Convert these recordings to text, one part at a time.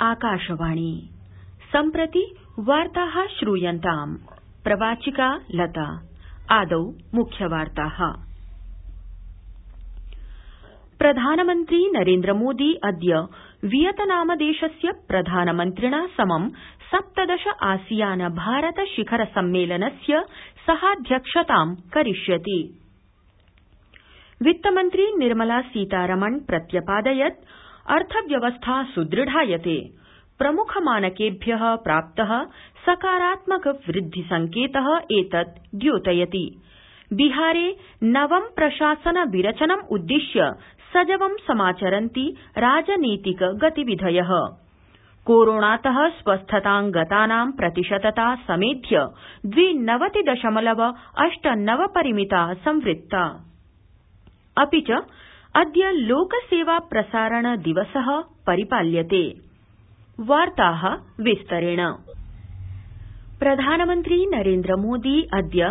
आकाशवाणी। सम्प्रति वार्ता श्रूयन्ताम्। प्रवाचिका लता। आदौ मुख्यवार्ता। प्रधानमन्त्री नरेन्द्रमोदी अद्य वियतनामदेशस्य प्रधानमन्त्रिणा समं सप्तदश आसियान भारत शिखर सम्मेलनस्य सहाध्यक्षतां करिष्यति। वित्तमन्त्री निर्मला सीतारमण प्रत्यपादयत् अर्थव्यवस्था सुदृढायते। प्रमुख मानकेभ्य प्राप्त सकारात्मक वृद्धि संकेत एतत् द्योतयति। बिहारे नवं प्रशासन विरचनम् उद्दिश्य सजवं समाचरन्ति राजनीतिक गतिविधय कोरोणात स्वस्थतांगतानां प्रतिशतता समेध्य द्विनवति दशमलव अष्ट नव परिमिता संवृत्ता अद्य लोकसेवा प्रसारण दिवस परिपाल्यते। विस्तरेण। प्रधानमन्त्री नरेन्द्रमोदी अद्य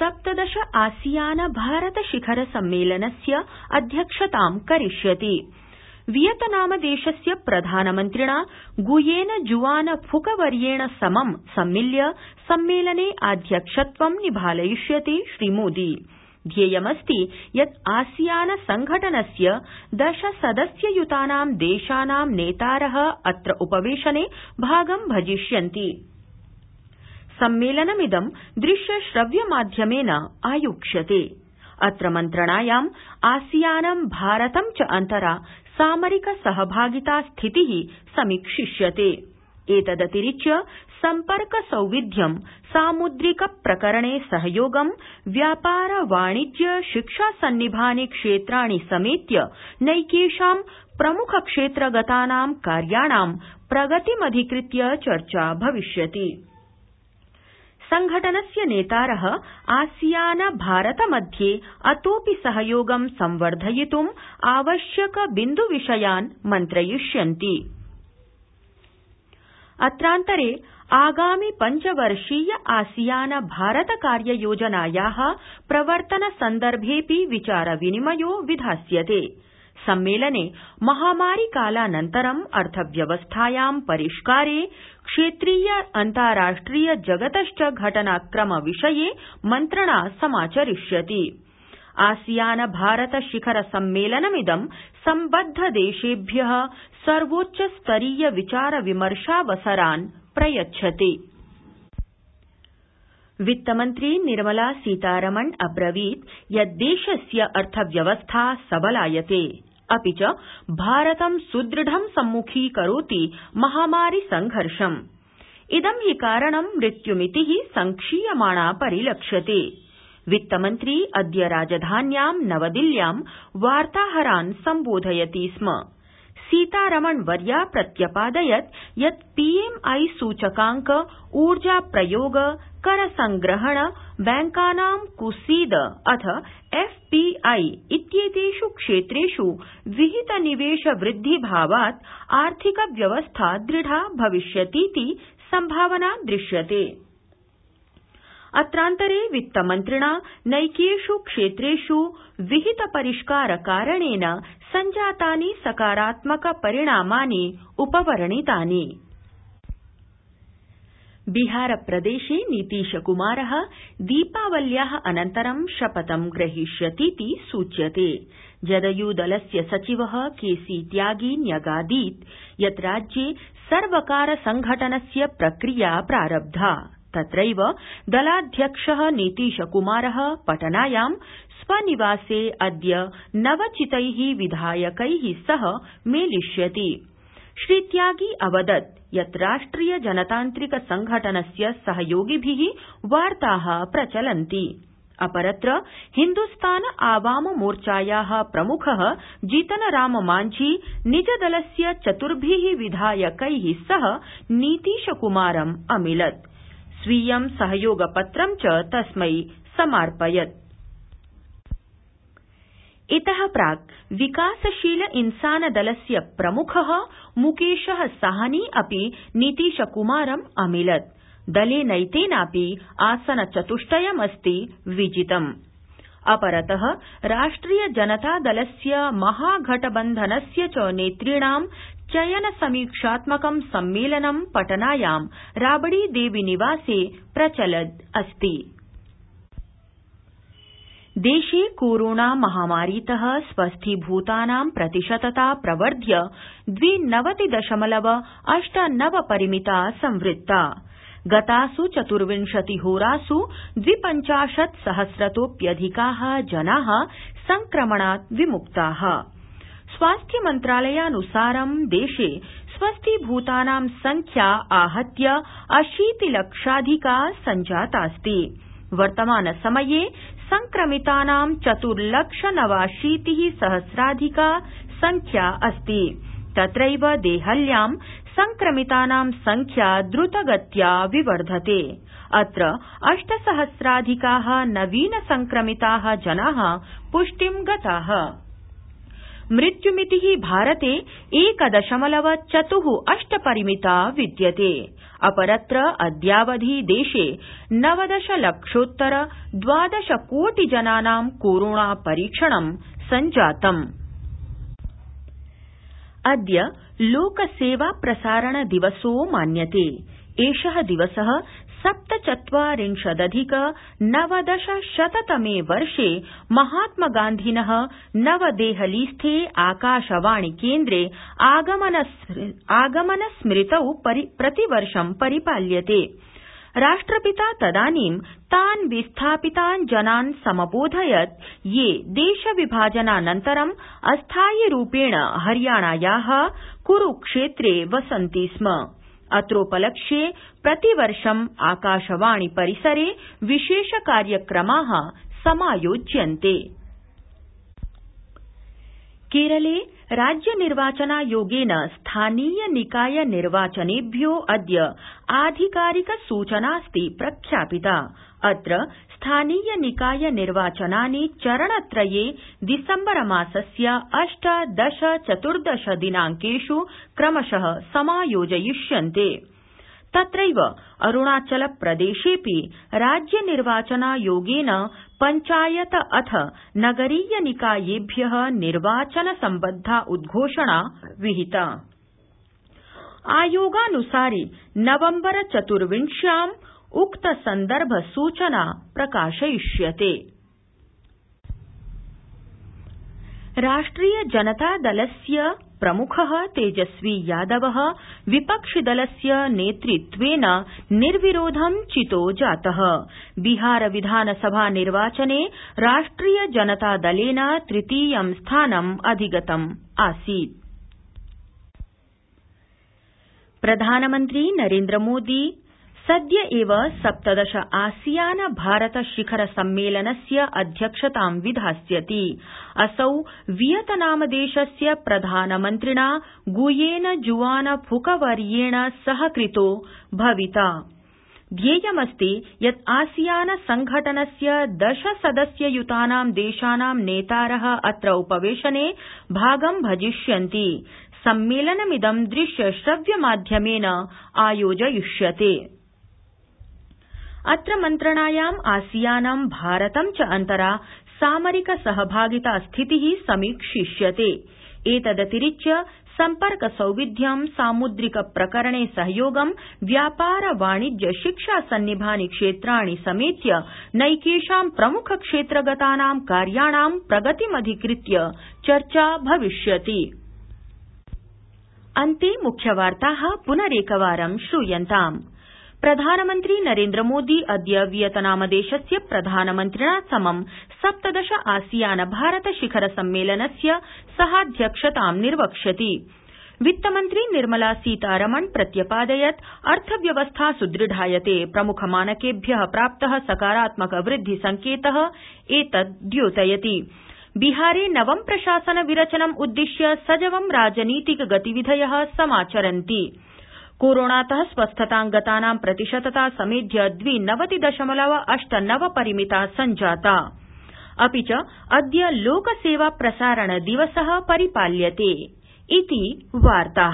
सप्तदश आसियान भारत शिखर सम्मेलनस्य अध्यक्षतां करिष्यति। वियतनामदेशस्य प्रधानमन्त्रिणा गुयेन जुआन फुक वर्येण समं सम्मिल्य सम्मेलने आध्यक्षत्वं निभालयिष्यति श्रीमोदी ध्येयमस्ति यत् आसियान संघटनस्य दश सदस्ययुतानां देशानां नेतार अत्र उपवेशने भागं भजिष्यन्ति। सम्मेलनमिदं दृश्य श्रव्य माध्यमेन आयोक्ष्यते। अत्र मन्त्रणायाम् आसियानं भारतं च अन्तरा सामरिक सहभागिता स्थिति समीक्षिष्यते एतदतिरिच्य सम्पर्क सौविध्यं सामुद्रिक प्रकरणे सहयोगं व्यापार वाणिज्य शिक्षा सन्निभानि क्षेत्राणि समेत्य नैकेषां प्रमुख क्षेत्रगतानां कार्याणां प्रगतिमधिकृत्य चर्चा भविष्यति। संघटनस्य नेतार आसियान भारत मध्ये अतोऽपि सहयोगं संवर्धयितुम् आवश्यक बिन्द् विषयान् मन्त्रयिष्यन्ति अत्रान्तरे आगामि पञ्चवर्षीय आसियान भारत कार्ययोजनाया प्रवर्तन सन्दर्भेऽपि विचार विनिमयो विधास्यते। सम्मेलने महामारि कालानन्तरं अर्थव्यवस्थायां परिष्कारे क्षेत्रीय अन्ताराष्ट्रिय जगतश्च घटनाक्रम विषये मन्त्रणा समाचरिष्यति आसियान भारत शिखर सम्मेलनमिदं सम्बद्ध देशेभ्य सर्वोच्च स्तरीय विचार विमर्शावसरान् प्रयच्छति। वित्तमन्त्री निर्मला सीतारमण अब्रवीत् यत् देशस्य अर्थव्यवस्था सबलायते। अपि च भारतं सुदृढं सम्मुखीकरोति महामारि संघर्षम् इदं हि कारणं मृत्युमिति संक्षीयमाणा परिलक्ष्यते वित्तमन्त्री अद्य राजधान्यां नवदिल्ल्यां वार्ताहरान् सम्बोधयति स्म। सीतारमण वर्या प्रत्यपादयत् यत् पीएमआई सूचकांक ऊर्जा प्रयोग कर संग्रहण बैंकानां कुसीद अथ एफपीआई इत्येतेष् क्षेत्रेष् विहित निवेश वृद्धि भावात् आर्थिक व्यवस्था दृढा भविष्यतीति सम्भावना दृश्यते अत्रान्तरे वित्तमन्त्रिणा नैकेष् क्षेत्रेष् विहित परिष्कार कारणेन सञ्जातानि सकारात्मक परिणामानि उपवर्णितानि। बिहारप्रदेशे नीतीशकुमार दीपावल्या अनन्तरं शपथं ग्रहीष्यतीति सूच्यते। जदयूदलस्य सचिव केसी त्यागी न्यगादीत् यत् राज्ये सर्वकार संघटनस्य प्रक्रिया प्रारब्धा तत्रैव दलाध्यक्ष नीतीशकुमार पटनायां स्वनिवासे अद्य नवचितै विधायकै सह मेलिष्यति। श्रीत्यागी अवदत् यत् राष्ट्रिय जनतान्त्रिक संघटनस्य सहयोगिभि वार्ता प्रचलन्ति। अपरत्र हिन्दुस्तान आवाम मोर्चाया प्रमुख जीतन राम मांझी निजदलस्य चतुर्भि विधायकै सह नीतीशकुमारम् अमिलत् स्वीयं सहयोगपत्रं च तस्मै समार्पयत्। इत प्राक् विकासशील इंसान दलस्य प्रमुख मुकेश साहनी अपि नीतीशकुमारम् अमिलत्। दलेनैतेनापि आसन चतुष्टयमस्ति विजितम् अपरत राष्ट्रिय जनता दलस्य महागठबन्धनस्य च नेतृणां चयन समीक्षात्मकं सम्मेलनं पटनायां राबड़ी देवी निवासे प्रचलदस्ति देशे कोरोना महामारीत स्वस्थीभूतानां प्रतिशतता प्रवर्ध्य द्वि नवति दशमलव अष्ट नव परिमिता संवृत्ता गतास् चतुर्विंशति होरास् द्विपञ्चाशत् सहस्रतोप्यधिका जना संक्रमणात् विमुक्ता। स्वास्थ्य मन्त्रालयानुसारं देशे स्वस्थीभूतानां संख्या आहत्य अशीति लक्षाधिका संजातास्ति वर्तमान समये संक्रमितानां चतुर्लक्ष नवाशीति सहस्राधिका संख्या अस्ति। तत्रैव देहल्यां संक्रमितानां संख्या द्रतगत्या विवर्धते। अत्र अष्टसहस्राधिका नवीन संक्रमिता जना पुष्टिं गता। मृत्युमिति भारते एक दशमलव चतु अष्ट परिमिता विद्यते। अपरत्र अद्यावधि देशे नवदश लक्षोत्तर द्वादश कोटि जनानां कोरोना परीक्षणं संजातम् लोकसेवा प्रसारण दिवसो मान्यते। एष दिवस सप्तचत्वारिंशदधिक नवदश शततमे वर्षे महात्मगान्धिन नवदेहलीस्थे आकाशवाणी केन्द्रे आगमन स्मृतौ प्रतिवर्ष परिपाल्यते राष्ट्रपिता तदानीं तान् विस्थापितान् जनान् समबोधयत्। ये देशविभाजनानन्तरं अस्थायिरूपेण हरियाणाया कुरुक्षेत्रे वसन्ति स्म। अत्रोपलक्ष्ये प्रतिवर्षम् आकाशवाणी परिसरे विशेष कार्यक्रमा समायोज्यन्ते। केरले राज्य निर्वाचनायोगेन स्थानीय निकाय निर्वाचनेभ्यो अद्य आधिकारिक सूचनास्ति प्रख्यापिता। अत्र स्थानीय निकाय निर्वाचनानि चरणत्रये दिसम्बर मासस्य अष्ट दश चतुर्दश दिनांकेष् क्रमश समायोजयिष्यन्ते। तत्रैव अरूणाचल प्रदेशेऽपि राज्य निर्वाचनायोगेन पञ्चायत अथ नगरीय निकायेभ्य निर्वाचन सम्बद्धा उद्घोषणा विहिता आयोगानुसारि नवम्बर चतुर्विंश्याम् उक्त सन्दर्भ सूचना प्रकाशयिष्यते। राष्ट्रिय जनता दलस्य प्रमुख तेजस्वी यादव विपक्षिदलस्य नेतृत्वेन निर्विरोधं चितो जात। बिहार विधानसभा निर्वाचने राष्ट्रिय जनता दलेन तृतीयं स्थानम् अधिगतम् आसीत् प्रधानमन्त्री नरेन्द्रमोदी सद्य एव सप्तदश आसियान भारत शिखर सम्मेलनस्य अध्यक्षतां विधास्यति। असौ वियतनामदेशस्य प्रधानमन्त्रिणा गुयेन जुआन फुक वर्येण सह कृतो भविता। ध्येयमस्ति यत् आसियान संघटनस्य दश सदस्य युतानां देशानां नेतार अत्र उपवेशने भागं भजिष्यन्ति सम्मेलनमिदं दृश्य श्रव्य माध्यमेन आयोजयिष्यते। अत्र मन्त्रणायाम् आसियानं भारतं च अन्तरा सामरिक सहभागिता स्थिति समीक्षिष्यते। एतदतिरिच्य सम्पर्क सौविध्यं सामुद्रिक प्रकरणे सहयोगं व्यापार वाणिज्य शिक्षा सन्निभानि क्षेत्राणि समेत्य नैकेषां प्रमुख क्षेत्रगतानां कार्याणां प्रगतिमधिकृत्य चर्चा भविष्यति अन्ते मुख्यवार्ता पुनरेकवारं श्रूयन्ताम्। प्रधानमन्त्री नरेन्द्रमोदी अद्य वियतनामदेशस्य प्रधानमन्त्रिणा समं सप्तदश आसियान भारत शिखर सम्मेलनस्य सहाध्यक्षतां निर्वक्ष्यति। वित्तमन्त्री निर्मला सीतारमण प्रत्यपादयत् अर्थव्यवस्था सुदृढायते प्रमुख मानकेभ्य प्राप्त सकारात्मक वृद्धि संकेत एतत् द्योतयति बिहारे नवं प्रशासन विरचनम् उद्दिश्य सजवं राजनीतिक गतिविधय समाचरन्ति। कोरोणात स्वस्थतां गतानां प्रतिशतता समेध्य द्वि नवति दशमलव अष्ट नव परिमिता संजाता अपि च अद्य लोकसेवा प्रसारण दिवस परिपाल्यते। इति वार्ता